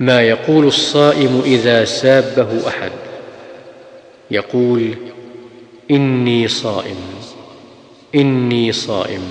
ما يقول الصائم إذا سابه أحد. يقول إني صائم إني صائم.